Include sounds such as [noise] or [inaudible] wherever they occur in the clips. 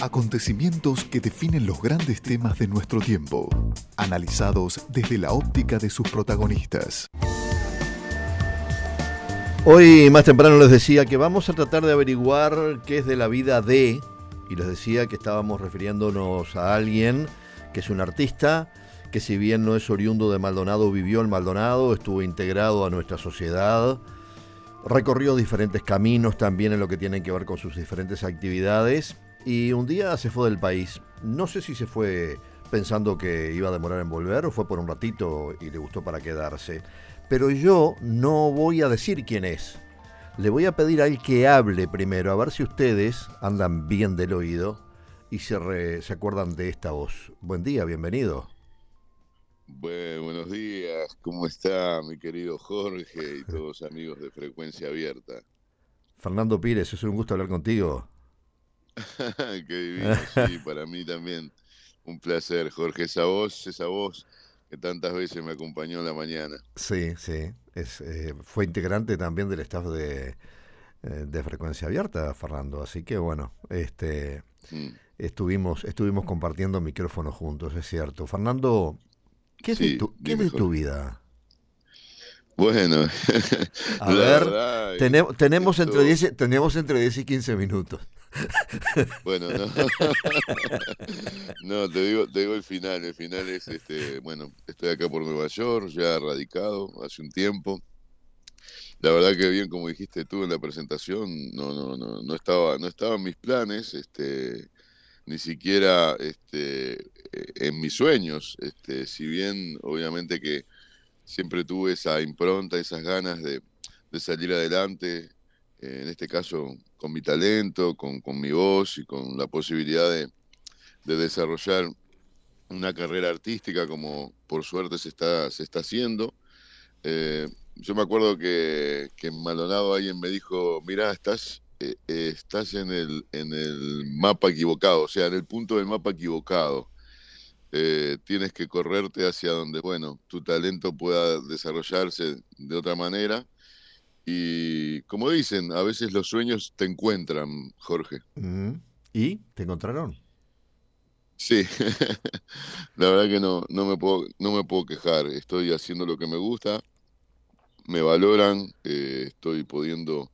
Acontecimientos que definen los grandes temas de nuestro tiempo, analizados desde la óptica de sus protagonistas. Hoy más temprano les decía que vamos a tratar de averiguar qué es de la vida de, y les decía que estábamos refiriéndonos a alguien que es un artista, que si bien no es oriundo de Maldonado, vivió en Maldonado, estuvo integrado a nuestra sociedad, recorrió diferentes caminos también en lo que tiene que ver con sus diferentes actividades y un día se fue del país. No sé si se fue pensando que iba a demorar en volver o fue por un ratito y le gustó para quedarse. Pero yo no voy a decir quién es. Le voy a pedir a él que hable primero, a ver si ustedes andan bien del oído y se, se acuerdan de esta voz. Buen día, bienvenido. Bueno, buenos días, ¿cómo está mi querido Jorge y todos los amigos de Frecuencia Abierta? Fernando Pires, es un gusto hablar contigo. [laughs] Qué divino, sí, para mí también un placer, Jorge, esa voz, esa voz que tantas veces me acompañó en la mañana. Sí, sí. Es, eh, fue integrante también del staff de, eh, de Frecuencia Abierta, Fernando. Así que bueno, este mm. estuvimos, estuvimos compartiendo micrófonos juntos, es cierto. Fernando, ¿qué es, de, tu, ¿qué de tu vida? Bueno, a [laughs] ver, tenemos, tenemos, entre 10, tenemos entre 10 y 15 minutos. Bueno, no. no, te digo, te digo el final. El final es, este, bueno, estoy acá por Nueva York, ya radicado hace un tiempo. La verdad que bien, como dijiste tú en la presentación, no, no, no, no estaba, no estaban mis planes, este, ni siquiera, este, en mis sueños. Este, si bien, obviamente que siempre tuve esa impronta, esas ganas de, de salir adelante, en este caso con mi talento, con, mi voz y con la posibilidad de, desarrollar una carrera artística como por suerte se está, se está haciendo. Eh, yo me acuerdo que, en Maldonado alguien me dijo, mira, estás, eh, eh, estás en, el, en el mapa equivocado, o sea, en el punto del mapa equivocado. tienes que correrte hacia donde, bueno, tu talento pueda desarrollarse de otra manera y como dicen, a veces los sueños te encuentran, Jorge. ¿Y te encontraron? Sí, [laughs] la verdad que no, no, me puedo, no me puedo quejar. Estoy haciendo lo que me gusta, me valoran, eh, estoy pudiendo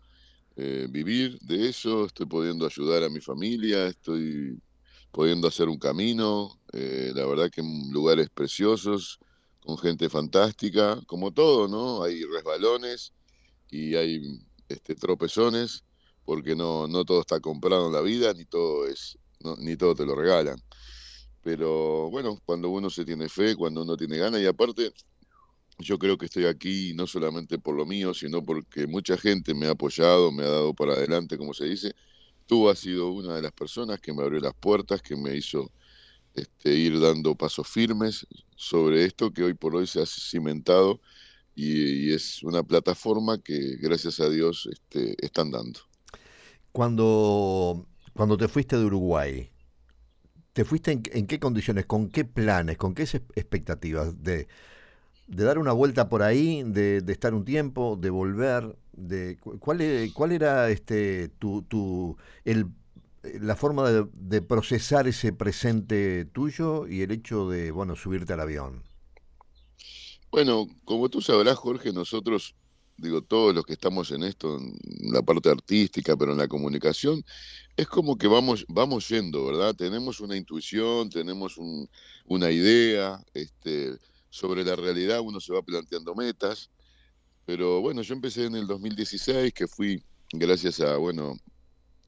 eh, vivir de eso, estoy pudiendo ayudar a mi familia, estoy pudiendo hacer un camino, eh, la verdad que en lugares preciosos, con gente fantástica, como todo, ¿no? Hay resbalones y hay este, tropezones porque no, no todo está comprado en la vida, ni todo es, ni todo te lo regalan. Pero bueno, cuando uno se tiene fe, cuando uno tiene ganas, y aparte, yo creo que estoy aquí no solamente por lo mío, sino porque mucha gente me ha apoyado, me ha dado para adelante, como se dice. Tú has sido una de las personas que me abrió las puertas, que me hizo este, ir dando pasos firmes sobre esto que hoy por hoy se ha cimentado y, es una plataforma que gracias a Dios este, están dando. Cuando, cuando te fuiste de Uruguay, ¿te fuiste en, qué condiciones, con qué planes, con qué expectativas? De, de dar una vuelta por ahí, de, de, estar un tiempo, de volver, de cuál, e, cuál era este tu, tu el, la forma de, de, procesar ese presente tuyo y el hecho de bueno subirte al avión. Bueno, como tú sabrás, Jorge, nosotros, digo, todos los que estamos en esto, en la parte artística, pero en la comunicación, es como que vamos, vamos yendo, ¿verdad? Tenemos una intuición, tenemos una idea, este, sobre la realidad uno se va planteando metas, pero bueno, yo empecé en el 2016, que fui gracias a, bueno,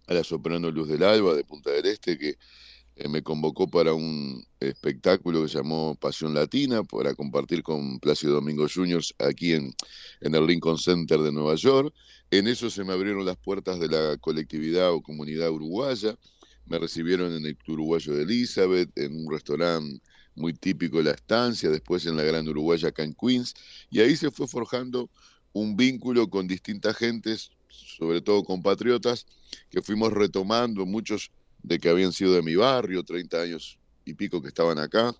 a la soprano Luz del Alba de Punta del Este, que eh, me convocó para un espectáculo que se llamó Pasión Latina para compartir con Plácido Domingo Juniors aquí en, en el Lincoln Center de Nueva York. En eso se me abrieron las puertas de la colectividad o comunidad uruguaya. Me recibieron en el Uruguayo de Elizabeth, en un restaurante muy típico de la estancia, después en la Gran Uruguaya acá en Queens, y ahí se fue forjando un vínculo con distintas gentes, sobre todo compatriotas, que fuimos retomando, muchos de que habían sido de mi barrio, 30 años y pico que estaban acá,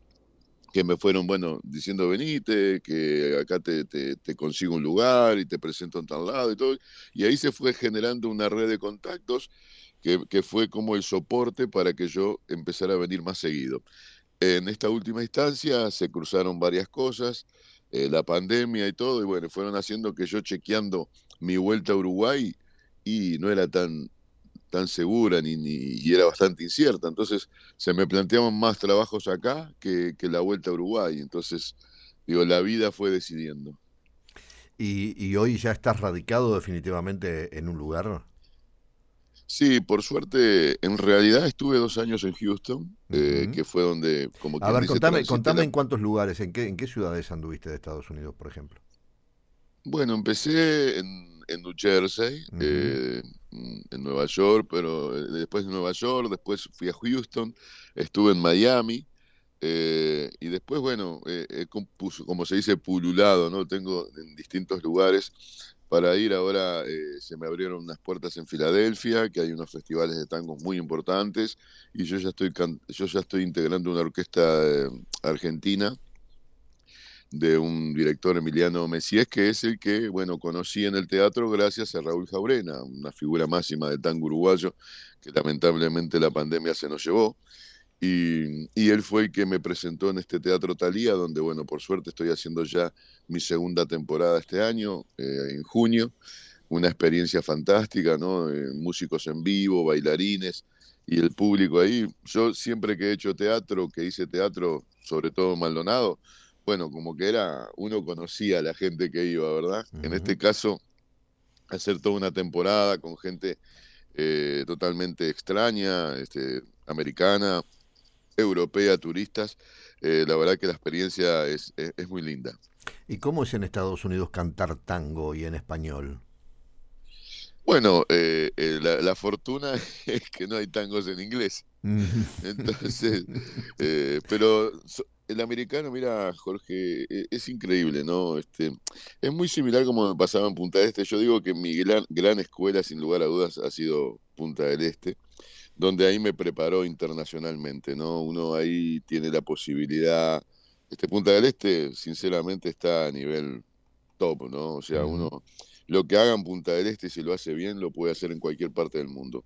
que me fueron, bueno, diciendo, venite, que acá te, te, consigo un lugar y te presento en tal lado y todo. Y ahí se fue generando una red de contactos que, fue como el soporte para que yo empezara a venir más seguido. En esta última instancia se cruzaron varias cosas, eh, la pandemia y todo, y bueno, fueron haciendo que yo chequeando mi vuelta a Uruguay y no era tan, tan segura ni, ni, y era bastante incierta. Entonces se me planteaban más trabajos acá que, que la vuelta a Uruguay. Entonces, digo, la vida fue decidiendo. ¿Y, ¿Y, hoy ya estás radicado definitivamente en un lugar? Sí, por suerte, en realidad estuve dos años en Houston, eh, que fue donde... Como A ver, contame, contame en cuántos lugares, en qué, en qué ciudades anduviste de Estados Unidos, por ejemplo. Bueno, empecé en, en New Jersey, eh, en Nueva York, pero eh, después de Nueva York, después fui a Houston, estuve en Miami, y después, bueno, como se dice, pululado, ¿no? Tengo en distintos lugares para ir ahora eh, se me abrieron unas puertas en Filadelfia, que hay unos festivales de tango muy importantes, y yo ya estoy, yo ya estoy integrando una orquesta eh, argentina de un director Emiliano Messies, que es el que, bueno, conocí en el teatro gracias a Raúl Jaurena, una figura máxima del tango uruguayo, que lamentablemente la pandemia se nos llevó. Y, él fue el que me presentó en este Teatro Talía, donde, bueno, por suerte estoy haciendo ya mi segunda temporada este año, eh, en junio. Una experiencia fantástica, ¿no? Eh, músicos en vivo, bailarines y el público ahí. Yo siempre que he hecho teatro, que hice teatro, sobre todo Maldonado, bueno, como que era, uno conocía a la gente que iba, ¿verdad? En este caso, hacer toda una temporada con gente eh, totalmente extraña, este, americana, europea, turistas, eh, la verdad que la experiencia es, es, muy linda. ¿Y cómo es en Estados Unidos cantar tango y en español? Bueno, eh, la, fortuna [laughs] es que no hay tangos en inglés. Entonces, [laughs] pero el americano, mira, Jorge, e, es, increíble, ¿no? Este, es muy similar como me pasaba en Punta del Este. Yo digo que mi gran, gran escuela, sin lugar a dudas, ha sido Punta del Este donde ahí me preparó internacionalmente, ¿no? Uno ahí tiene la posibilidad, este Punta del Este sinceramente está a nivel top, ¿no? O sea, uno lo que haga en Punta del Este, si lo hace bien, lo puede hacer en cualquier parte del mundo,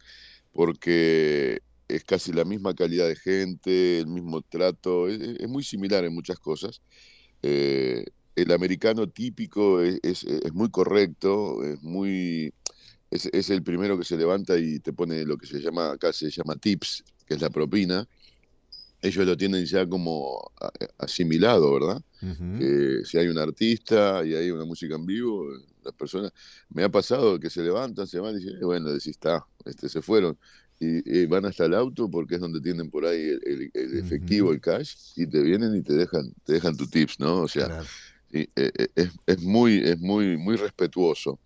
porque es casi la misma calidad de gente, el mismo trato, es, muy similar en muchas cosas. Eh, el americano típico es, es, muy correcto, es muy es, el primero que se levanta y te pone lo que se llama, acá se llama tips, que es la propina. Ellos lo tienen ya como asimilado, ¿verdad? si hay un artista y hay una música en vivo, las personas, me ha pasado que se levantan, se van y dicen, eh, bueno, decís, está, este, se fueron. Y, van hasta el auto porque es donde tienen por ahí el, efectivo, el cash, y te vienen y te dejan, te dejan tu tips, ¿no? O sea, eh, eh, es, es, muy, es muy, muy respetuoso.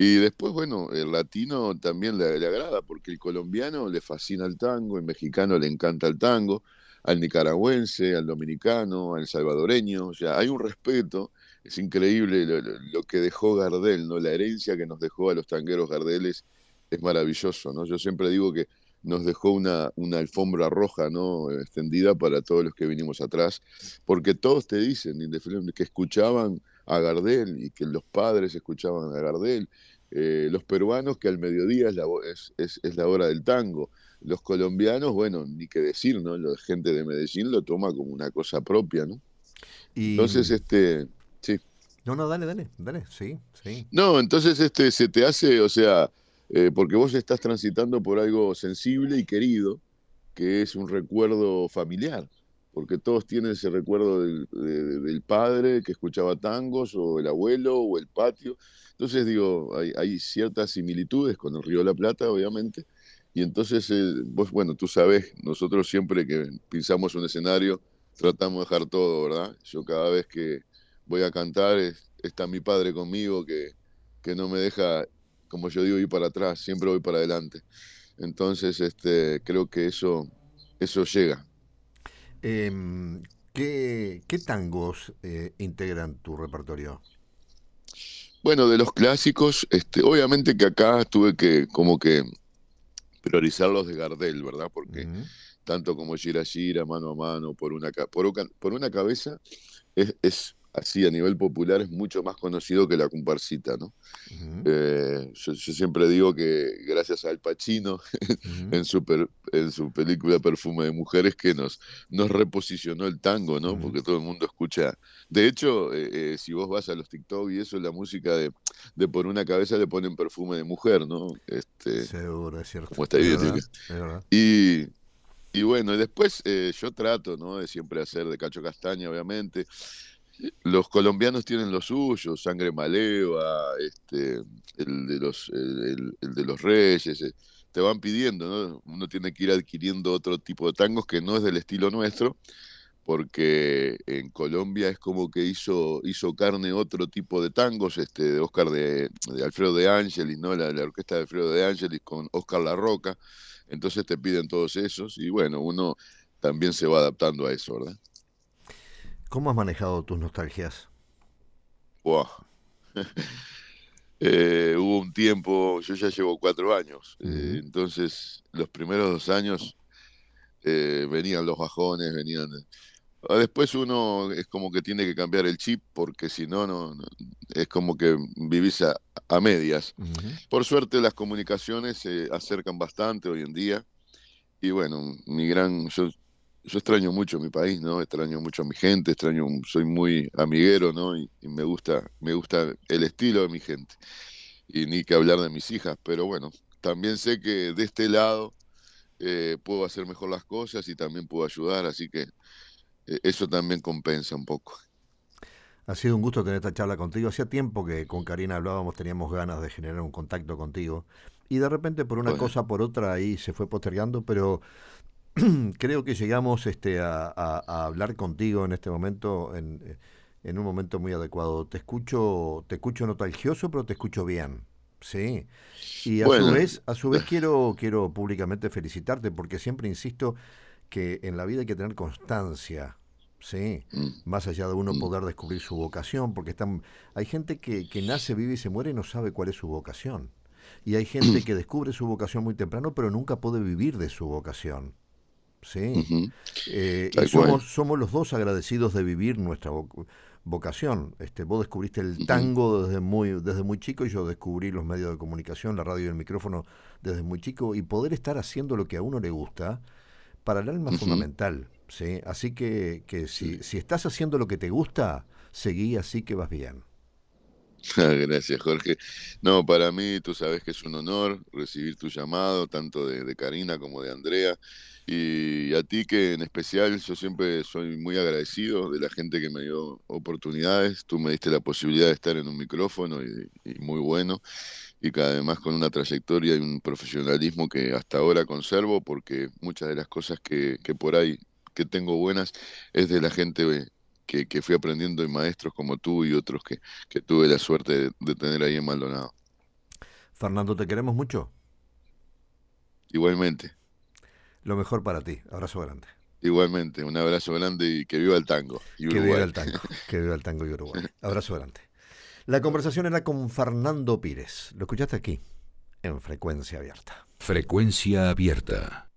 Y después, bueno, el latino también le, agrada porque el colombiano le fascina el tango, el mexicano le encanta el tango, al nicaragüense, al dominicano, al salvadoreño, o sea, hay un respeto, es increíble lo, que dejó Gardel, ¿no? La herencia que nos dejó a los tangueros Gardeles es maravilloso, ¿no? Yo siempre digo que nos dejó una, una alfombra roja, ¿no? Extendida para todos los que vinimos atrás, porque todos te dicen que escuchaban a Gardel y que los padres escuchaban a Gardel, eh, los peruanos que al mediodía es la, es, es, la hora del tango, los colombianos, bueno, ni qué decir, ¿no? La gente de Medellín lo toma como una cosa propia, ¿no? Entonces, este, sí. No, no, dale, dale, dale, sí, sí. No, entonces este se te hace, o sea, eh, porque vos estás transitando por algo sensible y querido, que es un recuerdo familiar porque todos tienen ese recuerdo del, padre que escuchaba tangos, o el abuelo, o el patio. Entonces, digo, hay, ciertas similitudes con el Río de la Plata, obviamente, y entonces, eh, vos, bueno, tú sabes, nosotros siempre que pisamos un escenario, tratamos de dejar todo, ¿verdad? Yo cada vez que voy a cantar, está mi padre conmigo, que, que no me deja, como yo digo, ir para atrás, siempre voy para adelante. Entonces, este, creo que eso, eso llega. Em, ¿qué, tangos eh, integran tu repertorio? Bueno, de los clásicos, este, obviamente que acá tuve que como que priorizar los de Gardel, ¿verdad? Porque tanto como Gira Gira, mano a mano, por una, por, por una cabeza, es, así a nivel popular es mucho más conocido que la comparsita, ¿no? Eh, yo, siempre digo que gracias al Pacino [laughs] en, su en su película Perfume de Mujeres que nos, nos reposicionó el tango, ¿no? Porque todo el mundo escucha. De hecho, eh, eh, si vos vas a los TikTok y eso, la música de, de por una cabeza le ponen perfume de mujer, ¿no? Este, Seguro, es cierto. Como está Y, y bueno, después yo trato, ¿no? De siempre hacer de cacho castaña, obviamente los colombianos tienen lo suyo, Sangre Maleva, este, el de los, de los Reyes, eh, te van pidiendo, ¿no? Uno tiene que ir adquiriendo otro tipo de tangos que no es del estilo nuestro, porque en Colombia es como que hizo, hizo carne otro tipo de tangos, este, de Oscar de, Alfredo de Ángelis, ¿no? La, la, orquesta de Alfredo de Ángelis con Oscar La Roca, entonces te piden todos esos, y bueno, uno también se va adaptando a eso, ¿verdad? ¿Cómo has manejado tus nostalgias? [laughs] Eh, hubo un tiempo, yo ya llevo cuatro años, eh, entonces los primeros dos años eh, venían los bajones, venían... Ah, después uno es como que tiene que cambiar el chip porque si no, no, es como que vivís a, medias. Por suerte las comunicaciones se acercan bastante hoy en día y bueno, mi gran, yo yo extraño mucho mi país, ¿no? Extraño mucho a mi gente, extraño, soy muy amiguero, ¿no? Y, me gusta, me gusta el estilo de mi gente. Y ni que hablar de mis hijas, pero bueno, también sé que de este lado eh, puedo hacer mejor las cosas y también puedo ayudar, así que eh, eso también compensa un poco. Ha sido un gusto tener esta charla contigo. Hacía tiempo que con Karina hablábamos, teníamos ganas de generar un contacto contigo. Y de repente, por una cosa por otra, ahí se fue postergando, pero [clears throat] creo que llegamos este, a, hablar contigo en este momento, en, un momento muy adecuado. Te escucho, te escucho nostalgioso, pero te escucho bien. Sí. Y a su vez, a su vez [laughs] quiero, quiero públicamente felicitarte, porque siempre insisto que en la vida hay que tener constancia. Sí, mm. más allá de uno mm. poder descubrir su vocación, porque están, hay gente que, que nace, vive y se muere y no sabe cuál es su vocación. Y hay gente que descubre su vocación muy temprano, pero nunca puede vivir de su vocación. Sí. Eh, y somos, somos los dos agradecidos de vivir nuestra vocación. Este, vos descubriste el tango desde muy, desde muy chico y yo descubrí los medios de comunicación, la radio y el micrófono desde muy chico y poder estar haciendo lo que a uno le gusta para el alma es fundamental. ¿sí? Así que, que si, si estás haciendo lo que te gusta, seguí así que vas bien. [laughs] Gracias, Jorge. No, para mí tú sabes que es un honor recibir tu llamado, tanto de, Karina como de Andrea. Y a ti que en especial yo siempre soy muy agradecido de la gente que me dio oportunidades. Tú me diste la posibilidad de estar en un micrófono y, muy bueno. Y que además con una trayectoria y un profesionalismo que hasta ahora conservo porque muchas de las cosas que, que por ahí que tengo buenas es de la gente que, que, fui aprendiendo de maestros como tú y otros que, que tuve la suerte de, de tener ahí en Maldonado. Fernando, te queremos mucho. Igualmente. Lo mejor para ti. Abrazo grande. Igualmente, un abrazo grande y que viva el tango. Y que viva el tango, que viva el tango y Uruguay. [laughs] Abrazo grande. La conversación era con Fernando Pires. Lo escuchaste aquí, en Frecuencia Abierta. Frecuencia Abierta.